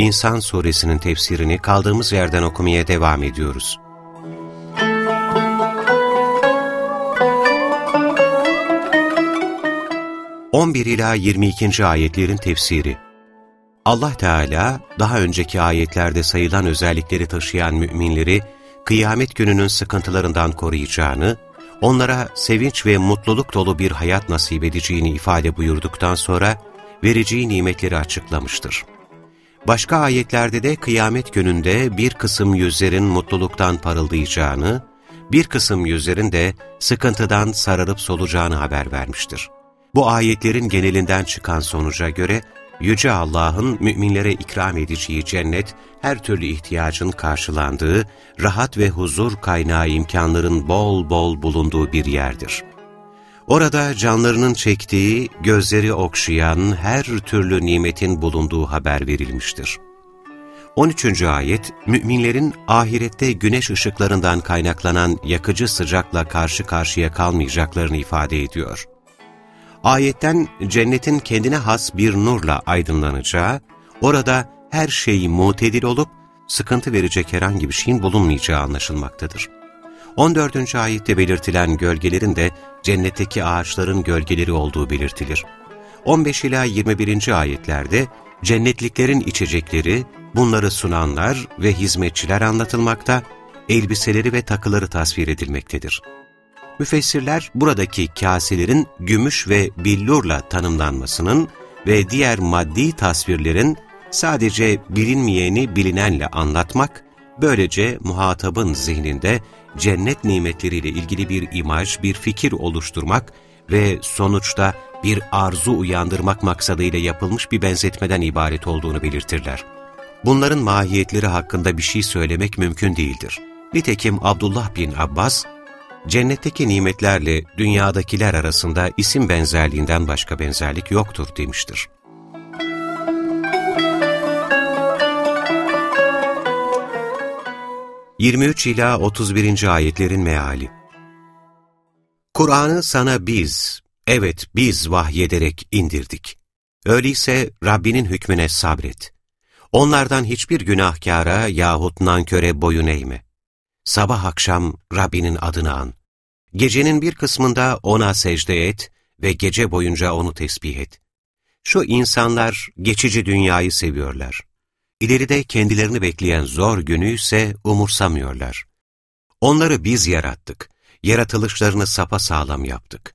İnsan Suresinin tefsirini kaldığımız yerden okumaya devam ediyoruz. On ila 22. ayetlerin tefsiri Allah Teala daha önceki ayetlerde sayılan özellikleri taşıyan müminleri kıyamet gününün sıkıntılarından koruyacağını onlara sevinç ve mutluluk dolu bir hayat nasip edeceğini ifade buyurduktan sonra vereceği nimetleri açıklamıştır. Başka ayetlerde de kıyamet gününde bir kısım yüzlerin mutluluktan parıldayacağını, bir kısım yüzlerin de sıkıntıdan sararıp solacağını haber vermiştir. Bu ayetlerin genelinden çıkan sonuca göre, Yüce Allah'ın müminlere ikram edeceği cennet, her türlü ihtiyacın karşılandığı, rahat ve huzur kaynağı imkanların bol bol bulunduğu bir yerdir. Orada canlarının çektiği, gözleri okşayan her türlü nimetin bulunduğu haber verilmiştir. 13. ayet, müminlerin ahirette güneş ışıklarından kaynaklanan yakıcı sıcakla karşı karşıya kalmayacaklarını ifade ediyor. Ayetten cennetin kendine has bir nurla aydınlanacağı, orada her şey mutedil olup sıkıntı verecek herhangi bir şeyin bulunmayacağı anlaşılmaktadır. 14. ayette belirtilen gölgelerin de cennetteki ağaçların gölgeleri olduğu belirtilir. 15 ila 21. ayetlerde cennetliklerin içecekleri, bunları sunanlar ve hizmetçiler anlatılmakta, elbiseleri ve takıları tasvir edilmektedir. Müfessirler buradaki kaselerin gümüş ve billurla tanımlanmasının ve diğer maddi tasvirlerin sadece bilinmeyeni bilinenle anlatmak, böylece muhatabın zihninde cennet nimetleriyle ilgili bir imaj, bir fikir oluşturmak ve sonuçta bir arzu uyandırmak maksadıyla yapılmış bir benzetmeden ibaret olduğunu belirtirler. Bunların mahiyetleri hakkında bir şey söylemek mümkün değildir. Nitekim Abdullah bin Abbas, cennetteki nimetlerle dünyadakiler arasında isim benzerliğinden başka benzerlik yoktur demiştir. 23 ila 31. ayetlerin meali. Kur'an'ı sana biz, evet biz vahyederek indirdik. Öyleyse Rabbinin hükmüne sabret. Onlardan hiçbir günahkara yahut nanköre boyun eğme. Sabah akşam Rabbinin adını an. Gecenin bir kısmında O'na secde et ve gece boyunca O'nu tesbih et. Şu insanlar geçici dünyayı seviyorlar. İleride kendilerini bekleyen zor günü ise umursamıyorlar. Onları biz yarattık, yaratılışlarını sapa sağlam yaptık.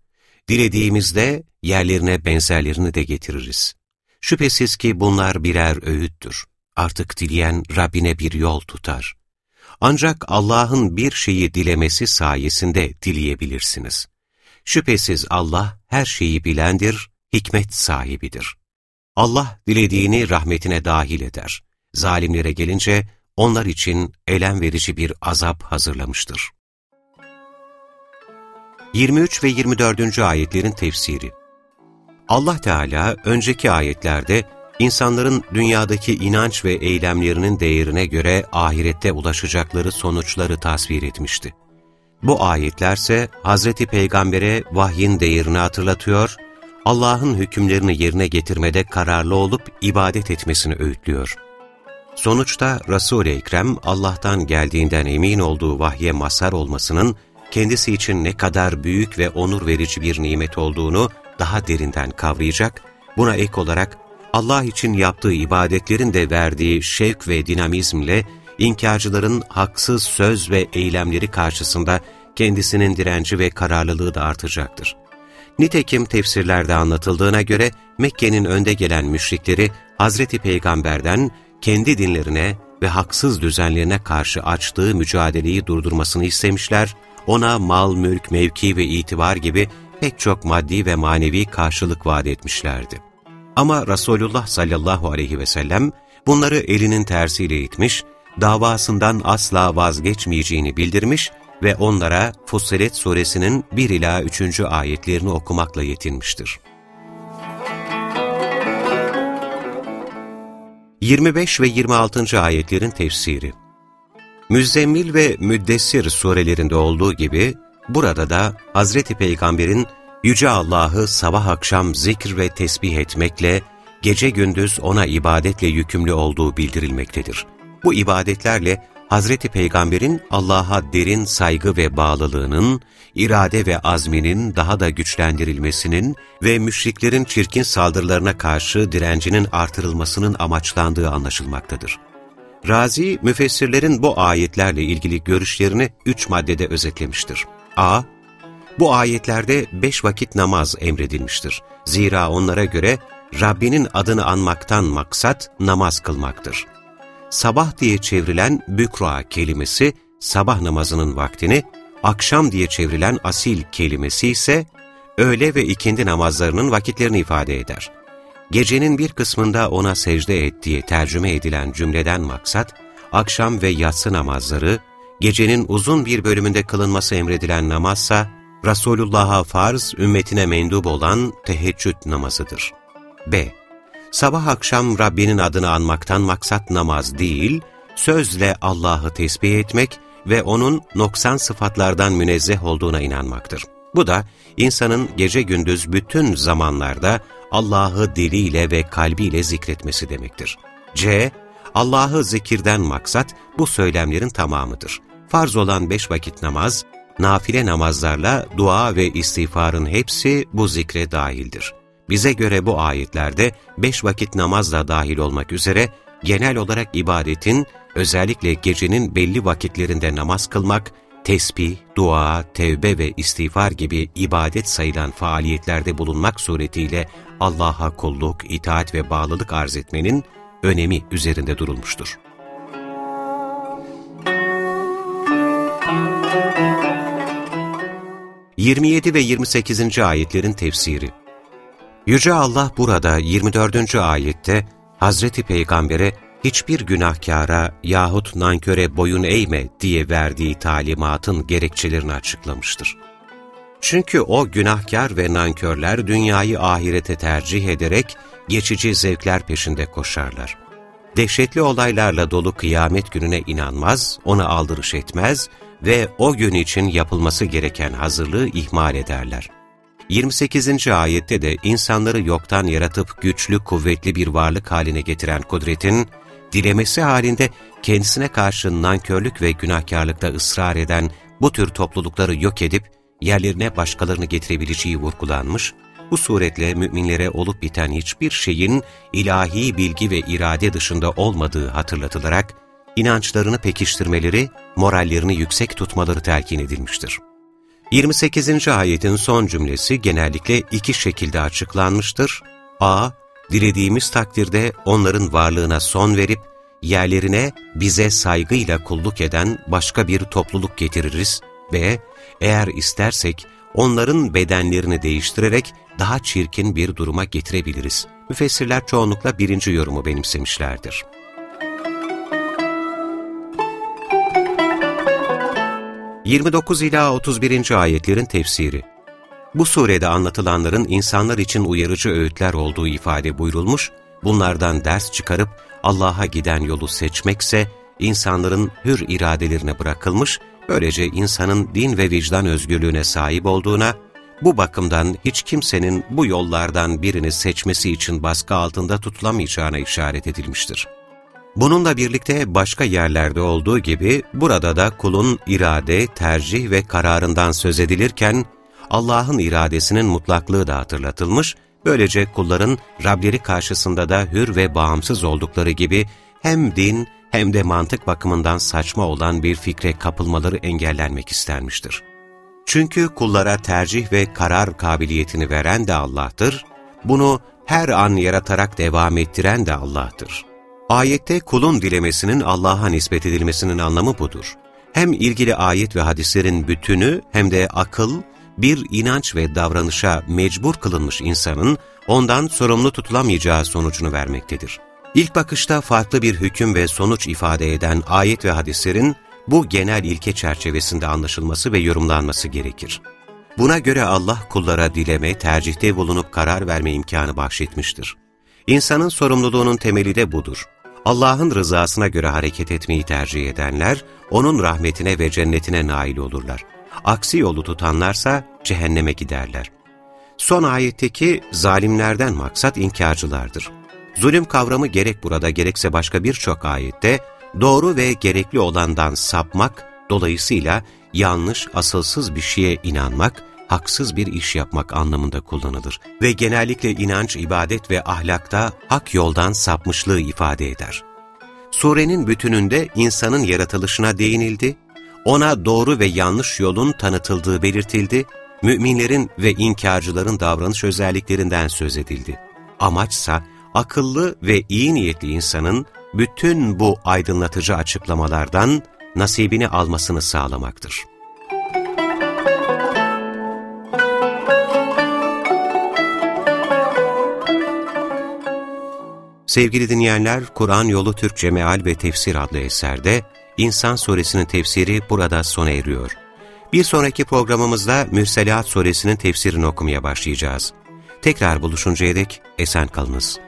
Dilediğimizde yerlerine benzerlerini de getiririz. Şüphesiz ki bunlar birer öğüttür. Artık dileyen Rabbine bir yol tutar. Ancak Allah'ın bir şeyi dilemesi sayesinde dileyebilirsiniz. Şüphesiz Allah her şeyi bilendir, hikmet sahibidir. Allah dilediğini rahmetine dahil eder zalimlere gelince onlar için elem verici bir azap hazırlamıştır. 23 ve 24. ayetlerin tefsiri Allah Teala önceki ayetlerde insanların dünyadaki inanç ve eylemlerinin değerine göre ahirette ulaşacakları sonuçları tasvir etmişti. Bu ayetlerse Hz. Peygamber'e vahyin değerini hatırlatıyor, Allah'ın hükümlerini yerine getirmede kararlı olup ibadet etmesini öğütlüyor. Sonuçta Resul-i Ekrem Allah'tan geldiğinden emin olduğu vahye mazhar olmasının kendisi için ne kadar büyük ve onur verici bir nimet olduğunu daha derinden kavrayacak, buna ek olarak Allah için yaptığı ibadetlerin de verdiği şevk ve dinamizmle inkarcıların haksız söz ve eylemleri karşısında kendisinin direnci ve kararlılığı da artacaktır. Nitekim tefsirlerde anlatıldığına göre Mekke'nin önde gelen müşrikleri Hazreti Peygamber'den kendi dinlerine ve haksız düzenlerine karşı açtığı mücadeleyi durdurmasını istemişler, ona mal, mülk, mevki ve itibar gibi pek çok maddi ve manevi karşılık vaat etmişlerdi. Ama Resulullah sallallahu aleyhi ve sellem bunları elinin tersiyle itmiş, davasından asla vazgeçmeyeceğini bildirmiş ve onlara Fussilet suresinin 1 ila 3. ayetlerini okumakla yetinmiştir. 25 ve 26. ayetlerin tefsiri Müzzemmil ve Müddessir surelerinde olduğu gibi, burada da Hazreti Peygamber'in Yüce Allah'ı sabah akşam zikr ve tesbih etmekle, gece gündüz ona ibadetle yükümlü olduğu bildirilmektedir. Bu ibadetlerle Hazreti Peygamber'in Allah'a derin saygı ve bağlılığının, irade ve azminin daha da güçlendirilmesinin ve müşriklerin çirkin saldırılarına karşı direncinin artırılmasının amaçlandığı anlaşılmaktadır. Razi, müfessirlerin bu ayetlerle ilgili görüşlerini üç maddede özetlemiştir. a. Bu ayetlerde beş vakit namaz emredilmiştir. Zira onlara göre Rabbinin adını anmaktan maksat namaz kılmaktır. Sabah diye çevrilen bükra kelimesi sabah namazının vaktini, akşam diye çevrilen asil kelimesi ise öğle ve ikindi namazlarının vakitlerini ifade eder. Gecenin bir kısmında ona secde et diye tercüme edilen cümleden maksat, akşam ve yatsı namazları, gecenin uzun bir bölümünde kılınması emredilen namazsa, Resulullah'a farz, ümmetine mendup olan teheccüd namazıdır. B. Sabah akşam Rabbinin adını anmaktan maksat namaz değil, sözle Allah'ı tesbih etmek ve O'nun noksan sıfatlardan münezzeh olduğuna inanmaktır. Bu da insanın gece gündüz bütün zamanlarda Allah'ı diliyle ve kalbiyle zikretmesi demektir. C. Allah'ı zikirden maksat bu söylemlerin tamamıdır. Farz olan beş vakit namaz, nafile namazlarla dua ve istiğfarın hepsi bu zikre dahildir. Bize göre bu ayetlerde beş vakit namazla dahil olmak üzere genel olarak ibadetin, özellikle gecenin belli vakitlerinde namaz kılmak, tesbih, dua, tevbe ve istiğfar gibi ibadet sayılan faaliyetlerde bulunmak suretiyle Allah'a kulluk, itaat ve bağlılık arz etmenin önemi üzerinde durulmuştur. 27 ve 28. ayetlerin tefsiri Yüce Allah burada 24. ayette Hazreti Peygamber'e hiçbir günahkara yahut nanköre boyun eğme diye verdiği talimatın gerekçelerini açıklamıştır. Çünkü o günahkar ve nankörler dünyayı ahirete tercih ederek geçici zevkler peşinde koşarlar. Dehşetli olaylarla dolu kıyamet gününe inanmaz, ona aldırış etmez ve o gün için yapılması gereken hazırlığı ihmal ederler. 28. ayette de insanları yoktan yaratıp güçlü, kuvvetli bir varlık haline getiren kudretin, dilemesi halinde kendisine karşı nankörlük ve günahkarlıkta ısrar eden bu tür toplulukları yok edip yerlerine başkalarını getirebileceği vurgulanmış, bu suretle müminlere olup biten hiçbir şeyin ilahi bilgi ve irade dışında olmadığı hatırlatılarak, inançlarını pekiştirmeleri, morallerini yüksek tutmaları telkin edilmiştir. 28. ayetin son cümlesi genellikle iki şekilde açıklanmıştır. a. Dilediğimiz takdirde onların varlığına son verip, yerlerine bize saygıyla kulluk eden başka bir topluluk getiririz. b. Eğer istersek onların bedenlerini değiştirerek daha çirkin bir duruma getirebiliriz. Müfessirler çoğunlukla birinci yorumu benimsemişlerdir. 29 ila 31. ayetlerin tefsiri. Bu surede anlatılanların insanlar için uyarıcı öğütler olduğu ifade buyurulmuş, bunlardan ders çıkarıp Allah'a giden yolu seçmekse insanların hür iradelerine bırakılmış, böylece insanın din ve vicdan özgürlüğüne sahip olduğuna, bu bakımdan hiç kimsenin bu yollardan birini seçmesi için baskı altında tutulamayacağına işaret edilmiştir. Bununla birlikte başka yerlerde olduğu gibi burada da kulun irade, tercih ve kararından söz edilirken Allah'ın iradesinin mutlaklığı da hatırlatılmış, böylece kulların Rableri karşısında da hür ve bağımsız oldukları gibi hem din hem de mantık bakımından saçma olan bir fikre kapılmaları engellenmek istenmiştir. Çünkü kullara tercih ve karar kabiliyetini veren de Allah'tır, bunu her an yaratarak devam ettiren de Allah'tır. Ayette kulun dilemesinin Allah'a nispet edilmesinin anlamı budur. Hem ilgili ayet ve hadislerin bütünü hem de akıl, bir inanç ve davranışa mecbur kılınmış insanın ondan sorumlu tutulamayacağı sonucunu vermektedir. İlk bakışta farklı bir hüküm ve sonuç ifade eden ayet ve hadislerin bu genel ilke çerçevesinde anlaşılması ve yorumlanması gerekir. Buna göre Allah kullara dileme, tercihte bulunup karar verme imkanı bahşetmiştir. İnsanın sorumluluğunun temeli de budur. Allah'ın rızasına göre hareket etmeyi tercih edenler, O'nun rahmetine ve cennetine nail olurlar. Aksi yolu tutanlarsa cehenneme giderler. Son ayetteki zalimlerden maksat inkarcılardır. Zulüm kavramı gerek burada gerekse başka birçok ayette doğru ve gerekli olandan sapmak, dolayısıyla yanlış, asılsız bir şeye inanmak, haksız bir iş yapmak anlamında kullanılır ve genellikle inanç, ibadet ve ahlakta hak yoldan sapmışlığı ifade eder. Surenin bütününde insanın yaratılışına değinildi, ona doğru ve yanlış yolun tanıtıldığı belirtildi, müminlerin ve inkarcıların davranış özelliklerinden söz edildi. Amaçsa akıllı ve iyi niyetli insanın bütün bu aydınlatıcı açıklamalardan nasibini almasını sağlamaktır. Sevgili dinleyenler, Kur'an Yolu Türkçe Meal ve Tefsir adlı eserde İnsan Suresinin tefsiri burada sona eriyor. Bir sonraki programımızda Mürselat Suresinin tefsirini okumaya başlayacağız. Tekrar buluşuncaya dek esen kalınız.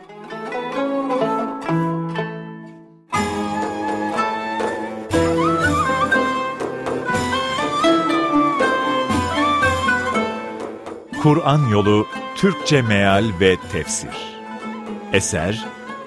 Kur'an Yolu Türkçe Meal ve Tefsir Eser